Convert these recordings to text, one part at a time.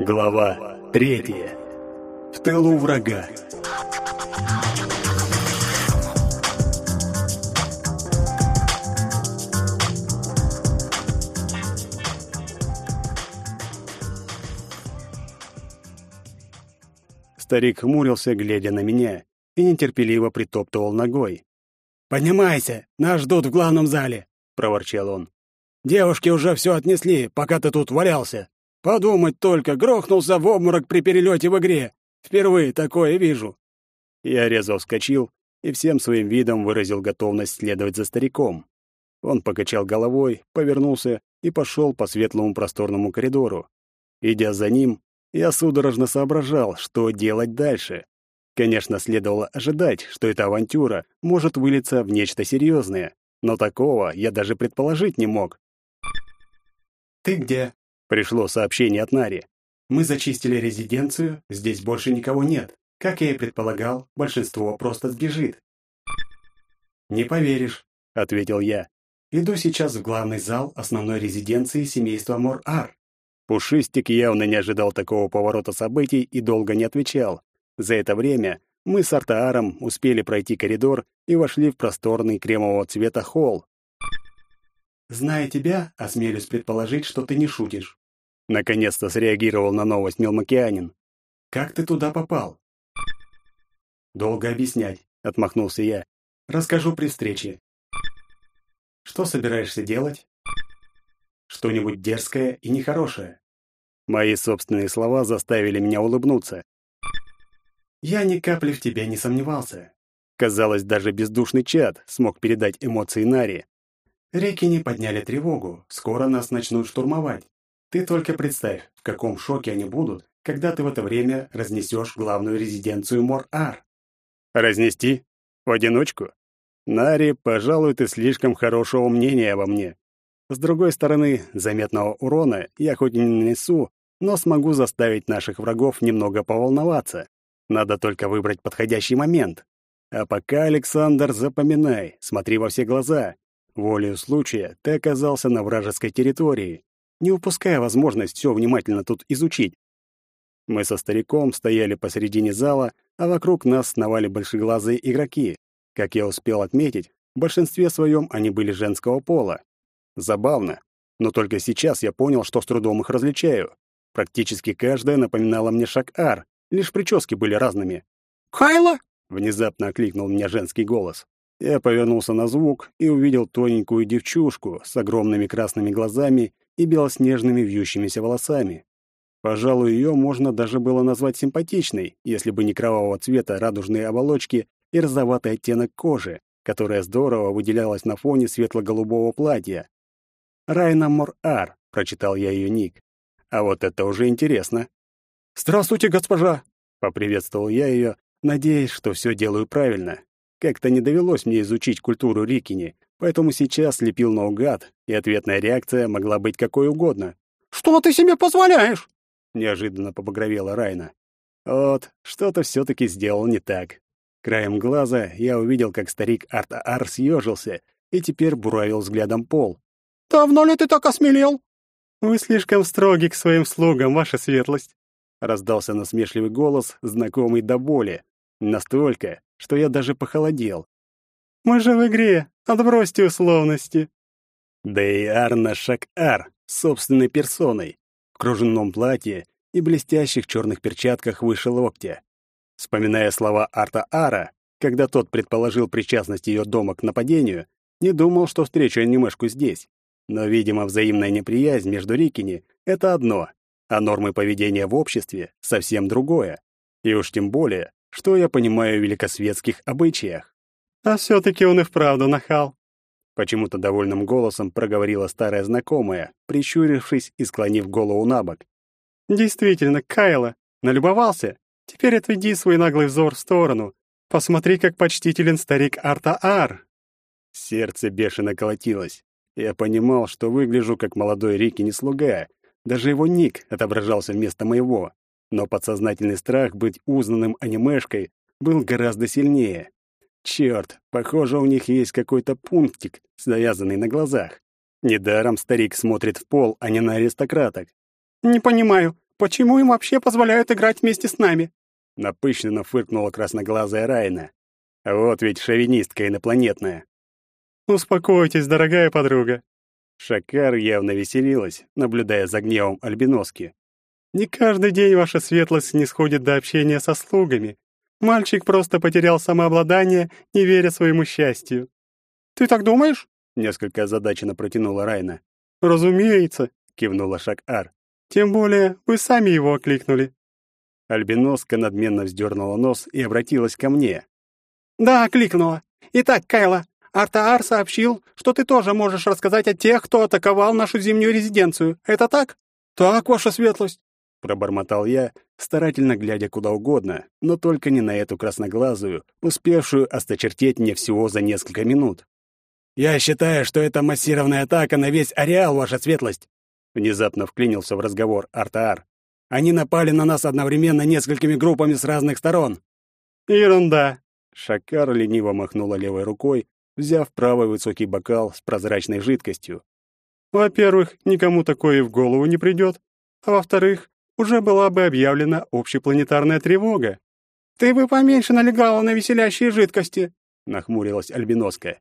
Глава третья. В тылу врага. Старик хмурился, глядя на меня, и нетерпеливо притоптывал ногой. «Поднимайся, нас ждут в главном зале», — проворчал он. «Девушки уже все отнесли, пока ты тут валялся. Подумать только, грохнулся в обморок при перелете в игре. Впервые такое вижу». Я резво вскочил и всем своим видом выразил готовность следовать за стариком. Он покачал головой, повернулся и пошел по светлому просторному коридору. Идя за ним, я судорожно соображал, что делать дальше. Конечно, следовало ожидать, что эта авантюра может вылиться в нечто серьезное, но такого я даже предположить не мог. «Ты где?» — пришло сообщение от Нари. «Мы зачистили резиденцию, здесь больше никого нет. Как я и предполагал, большинство просто сбежит». «Не поверишь», — ответил я. «Иду сейчас в главный зал основной резиденции семейства Мор-Ар. Пушистик явно не ожидал такого поворота событий и долго не отвечал. За это время мы с Артааром успели пройти коридор и вошли в просторный кремового цвета холл. «Зная тебя, осмелюсь предположить, что ты не шутишь». Наконец-то среагировал на новость мелмокеанин. «Как ты туда попал?» «Долго объяснять», — отмахнулся я. «Расскажу при встрече». «Что собираешься делать?» «Что-нибудь дерзкое и нехорошее». Мои собственные слова заставили меня улыбнуться. «Я ни капли в тебе не сомневался». Казалось, даже бездушный чад смог передать эмоции Нари. «Реки не подняли тревогу, скоро нас начнут штурмовать. Ты только представь, в каком шоке они будут, когда ты в это время разнесешь главную резиденцию Мор-Ар». «Разнести? В одиночку? Нари, пожалуй, ты слишком хорошего мнения обо мне. С другой стороны, заметного урона я хоть и не нанесу, но смогу заставить наших врагов немного поволноваться. Надо только выбрать подходящий момент. А пока, Александр, запоминай, смотри во все глаза. Волею случая ты оказался на вражеской территории, не упуская возможность все внимательно тут изучить. Мы со стариком стояли посередине зала, а вокруг нас сновали большеглазые игроки. Как я успел отметить, в большинстве своем они были женского пола. Забавно, но только сейчас я понял, что с трудом их различаю. Практически каждая напоминала мне Шак-Ар, лишь прически были разными. «Кайла!» — внезапно окликнул меня женский голос. Я повернулся на звук и увидел тоненькую девчушку с огромными красными глазами и белоснежными вьющимися волосами. Пожалуй, ее можно даже было назвать симпатичной, если бы не кровавого цвета радужные оболочки и розоватый оттенок кожи, которая здорово выделялась на фоне светло-голубого платья. Райна Мор-Ар, прочитал я ее ник. А вот это уже интересно. «Здравствуйте, госпожа!» — поприветствовал я ее, надеясь, что все делаю правильно. Как-то не довелось мне изучить культуру Рикини, поэтому сейчас лепил наугад, и ответная реакция могла быть какой угодно. «Что ты себе позволяешь?» — неожиданно побагровела Райна. Вот, что-то все-таки сделал не так. Краем глаза я увидел, как старик Арта-Ар съежился и теперь буравил взглядом пол. «Давно ли ты так осмелел?» «Вы слишком строги к своим слугам, ваша светлость», — раздался насмешливый голос, знакомый до боли. Настолько, что я даже похолодел. «Мы же в игре, отбросьте условности». Да и Арна Шак-Ар, собственной персоной, в кружевном платье и блестящих черных перчатках выше локтя. Вспоминая слова Арта Ара, когда тот предположил причастность ее дома к нападению, не думал, что встречу анимешку здесь. Но, видимо, взаимная неприязнь между Рикини — это одно, а нормы поведения в обществе — совсем другое. И уж тем более, что я понимаю в великосветских обычаях. А все-таки он и вправду нахал. Почему-то довольным голосом проговорила старая знакомая, прищурившись и склонив голову на бок. «Действительно, Кайла, налюбовался? Теперь отведи свой наглый взор в сторону. Посмотри, как почтителен старик Арта-Ар». Сердце бешено колотилось. Я понимал, что выгляжу как молодой Рики не слуга. Даже его ник отображался вместо моего. Но подсознательный страх быть узнанным анимешкой был гораздо сильнее. Черт, похоже, у них есть какой-то пунктик, завязанный на глазах. Недаром старик смотрит в пол, а не на аристократок. «Не понимаю, Почему им вообще позволяют играть вместе с нами?» Напыщенно фыркнула красноглазая Райна. Вот ведь шовинистка инопланетная. «Успокойтесь, дорогая подруга». Шакар явно веселилась, наблюдая за гневом альбиноски. «Не каждый день ваша светлость не сходит до общения со слугами. Мальчик просто потерял самообладание, не веря своему счастью». «Ты так думаешь?» — несколько озадаченно протянула Райна. «Разумеется», — кивнула Шак-Ар. «Тем более вы сами его окликнули». Альбиноска надменно вздернула нос и обратилась ко мне. «Да, окликнула. Итак, Кайла, Артаар сообщил, что ты тоже можешь рассказать о тех, кто атаковал нашу зимнюю резиденцию. Это так?» «Так, ваша светлость», — пробормотал я, старательно глядя куда угодно, но только не на эту красноглазую, успевшую осточертеть мне всего за несколько минут. «Я считаю, что это массированная атака на весь ареал, ваша светлость!» Внезапно вклинился в разговор Артаар. «Они напали на нас одновременно несколькими группами с разных сторон». «Ерунда!» Шакар лениво махнула левой рукой, взяв правый высокий бокал с прозрачной жидкостью. «Во-первых, никому такое и в голову не придет, а во-вторых, уже была бы объявлена общепланетарная тревога». «Ты бы поменьше налегала на веселящие жидкости», — нахмурилась Альбиноска.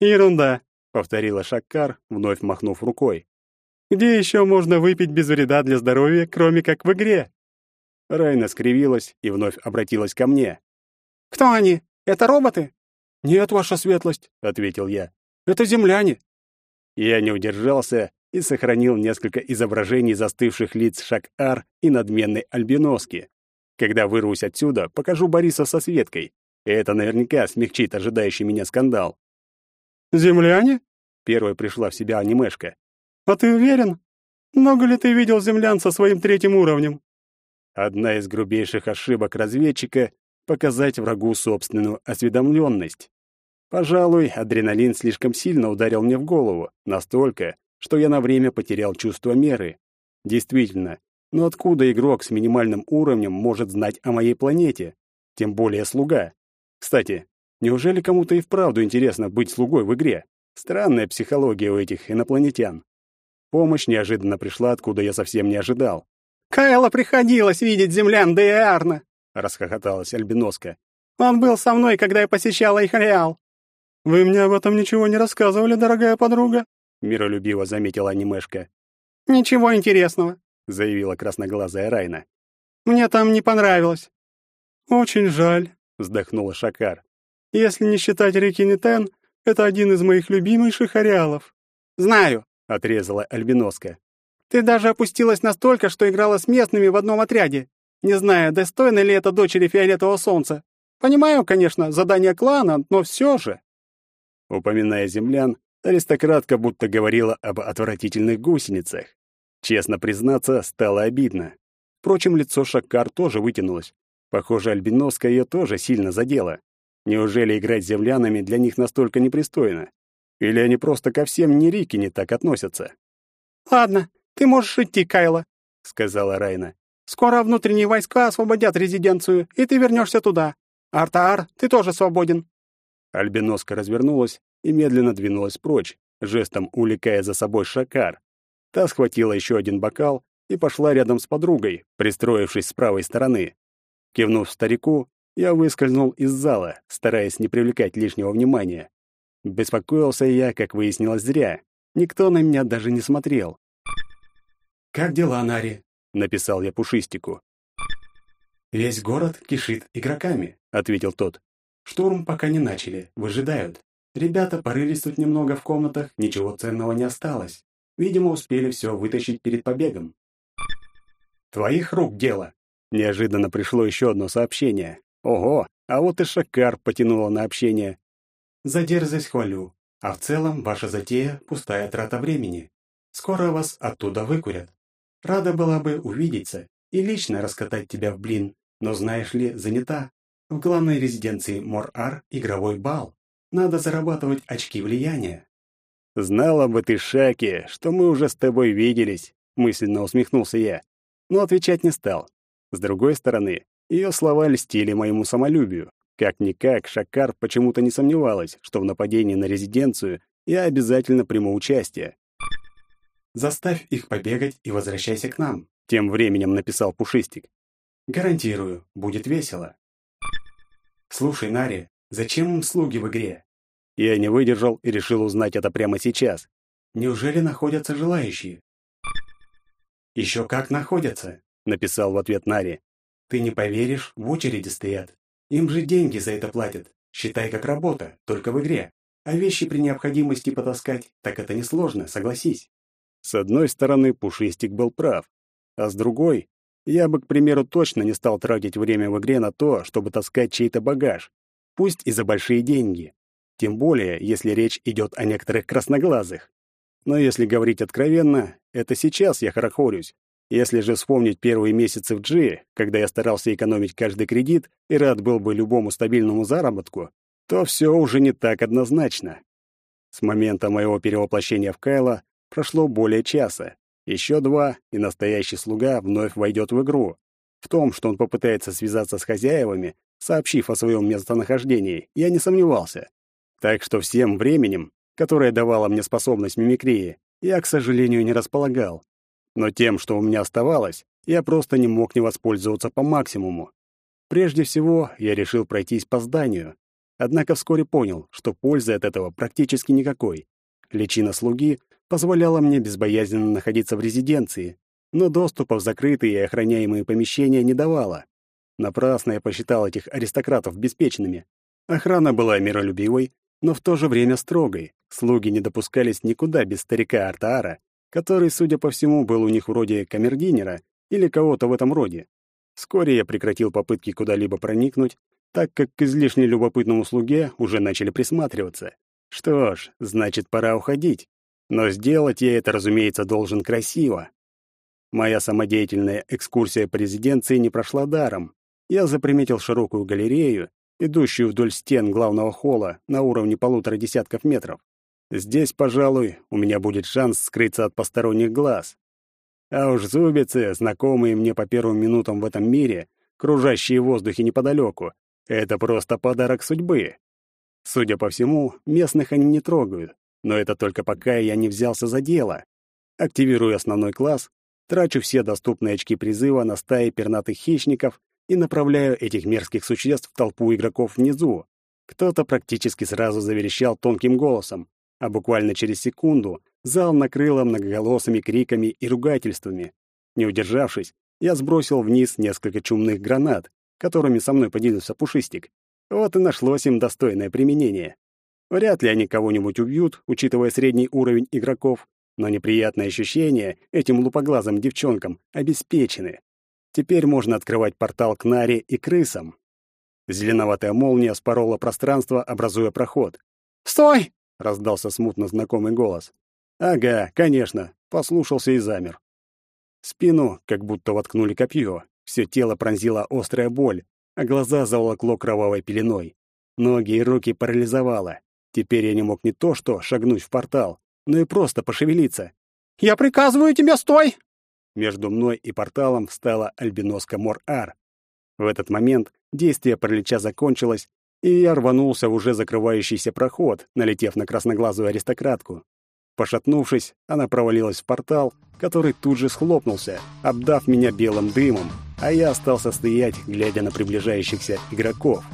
«Ерунда», — повторила Шаккар, вновь махнув рукой. «Где еще можно выпить без вреда для здоровья, кроме как в игре?» Райна скривилась и вновь обратилась ко мне. «Кто они? Это роботы?» «Нет, ваша светлость», — ответил я. «Это земляне». Я не удержался и сохранил несколько изображений застывших лиц Шак-Ар и надменной Альбиноски. Когда вырвусь отсюда, покажу Бориса со Светкой. И это наверняка смягчит ожидающий меня скандал. «Земляне?» — первой пришла в себя анимешка. «А ты уверен? Много ли ты видел землян со своим третьим уровнем?» Одна из грубейших ошибок разведчика — показать врагу собственную осведомленность. Пожалуй, адреналин слишком сильно ударил мне в голову, настолько, что я на время потерял чувство меры. Действительно, но откуда игрок с минимальным уровнем может знать о моей планете? Тем более слуга. Кстати, Неужели кому-то и вправду интересно быть слугой в игре? Странная психология у этих инопланетян. Помощь неожиданно пришла, откуда я совсем не ожидал. «Кайла приходилось видеть землян да и Арна!» — расхохоталась Альбиноска. «Он был со мной, когда я посещала их реал». «Вы мне об этом ничего не рассказывали, дорогая подруга?» — миролюбиво заметила анимешка. «Ничего интересного», — заявила красноглазая Райна. «Мне там не понравилось». «Очень жаль», — вздохнула Шакар. Если не считать реки Нитен, это один из моих любимейших ареалов». «Знаю», — отрезала Альбиноска. «Ты даже опустилась настолько, что играла с местными в одном отряде, не зная, достойна ли это дочери Фиолетового Солнца. Понимаю, конечно, задание клана, но все же...» Упоминая землян, аристократка будто говорила об отвратительных гусеницах. Честно признаться, стало обидно. Впрочем, лицо Шаккар тоже вытянулось. Похоже, альбиноска ее тоже сильно задела. Неужели играть с землянами для них настолько непристойно? Или они просто ко всем Нерики не так относятся? «Ладно, ты можешь идти, Кайла», — сказала Райна. «Скоро внутренние войска освободят резиденцию, и ты вернешься туда. Артаар, ты тоже свободен». Альбиноска развернулась и медленно двинулась прочь, жестом увлекая за собой Шакар. Та схватила еще один бокал и пошла рядом с подругой, пристроившись с правой стороны. Кивнув старику, я выскользнул из зала, стараясь не привлекать лишнего внимания. Беспокоился я, как выяснилось, зря. Никто на меня даже не смотрел. «Как дела, Нари?» — написал я Пушистику. «Весь город кишит игроками», — ответил тот. «Штурм пока не начали, выжидают. Ребята порылись тут немного в комнатах, ничего ценного не осталось. Видимо, успели все вытащить перед побегом». «Твоих рук дело!» Неожиданно пришло еще одно сообщение. Ого, а вот и Шакар потянула на общение. За дерзость хвалю, а в целом ваша затея — пустая трата времени. Скоро вас оттуда выкурят. Рада была бы увидеться и лично раскатать тебя в блин, но знаешь ли, занята. В главной резиденции Мор-Ар игровой бал. Надо зарабатывать очки влияния. «Знала бы ты, Шаки, что мы уже с тобой виделись», — мысленно усмехнулся я, но отвечать не стал. С другой стороны, ее слова льстили моему самолюбию. Как-никак, Шакар почему-то не сомневалась, что в нападении на резиденцию я обязательно приму участие. «Заставь их побегать и возвращайся к нам. Тем временем написал Пушистик. Гарантирую, будет весело. Слушай, Нари, зачем им слуги в игре? Я не выдержал и решил узнать это прямо сейчас. Неужели находятся желающие? Еще как находятся, написал в ответ Нари. Ты не поверишь, в очереди стоят. Им же деньги за это платят. Считай как работа, только в игре. А вещи при необходимости потаскать, так это несложно, согласись. С одной стороны, Пушистик был прав, а с другой, я бы, к примеру, точно не стал тратить время в игре на то, чтобы таскать чей-то багаж, пусть и за большие деньги. Тем более, если речь идет о некоторых красноглазых. Но если говорить откровенно, это сейчас я хорохорюсь. Если же вспомнить первые месяцы в G, когда я старался экономить каждый кредит и рад был бы любому стабильному заработку, то все уже не так однозначно. С момента моего перевоплощения в Кайла прошло более часа. Еще два, и настоящий слуга вновь войдет в игру. В том, что он попытается связаться с хозяевами, сообщив о своем местонахождении, я не сомневался. Так что всем временем, которое давало мне способность мимикрии, я, к сожалению, не располагал. Но тем, что у меня оставалось, я просто не мог не воспользоваться по максимуму. Прежде всего, я решил пройтись по зданию. Однако вскоре понял, что пользы от этого практически никакой. Личина слуги позволяла мне безбоязненно находиться в резиденции, но доступа в закрытые и охраняемые помещения не давала. Напрасно я посчитал этих аристократов беспечными. Охрана была миролюбивой, но в то же время строгой. Слуги не допускались никуда без старика Артаара, который, судя по всему, был у них вроде камердинера или кого-то в этом роде. Вскоре я прекратил попытки куда-либо проникнуть, так как к излишне любопытному слуге уже начали присматриваться. Что ж, значит, пора уходить. Но сделать я это, разумеется, должен красиво. Моя самодеятельная экскурсия по резиденции не прошла даром. Я заприметил широкую галерею, идущую вдоль стен главного холла на уровне полутора десятков метров. Здесь, пожалуй, у меня будет шанс скрыться от посторонних глаз. А уж зубицы, знакомые мне по первым минутам в этом мире, кружащие в воздухе неподалеку, это просто подарок судьбы. Судя по всему, местных они не трогают, но это только пока я не взялся за дело. Активирую основной класс, трачу все доступные очки призыва на стаи пернатых хищников и направляю этих мерзких существ в толпу игроков внизу. Кто-то практически сразу заверещал тонким голосом а буквально через секунду зал накрыло многоголосыми криками и ругательствами. Не удержавшись, я сбросил вниз несколько чумных гранат, которыми со мной поделился Пушистик. Вот и нашлось им достойное применение. Вряд ли они кого-нибудь убьют, учитывая средний уровень игроков, но неприятные ощущения этим лупоглазым девчонкам обеспечены. Теперь можно открывать портал к Наре и крысам. Зеленоватая молния спорола пространство, образуя проход. «Стой!» — раздался смутно знакомый голос. «Ага, конечно», — послушался и замер. Спину как будто воткнули копье, все тело пронзила острая боль, а глаза заволокло кровавой пеленой. Ноги и руки парализовало. Теперь я не мог не то что шагнуть в портал, но и просто пошевелиться. «Я приказываю тебе, стой!» Между мной и порталом встала альбиноска Мор-Ар. В этот момент действие паралича закончилось, и я рванулся в уже закрывающийся проход, налетев на красноглазую аристократку. Пошатнувшись, она провалилась в портал, который тут же схлопнулся, обдав меня белым дымом, а я остался стоять, глядя на приближающихся игроков.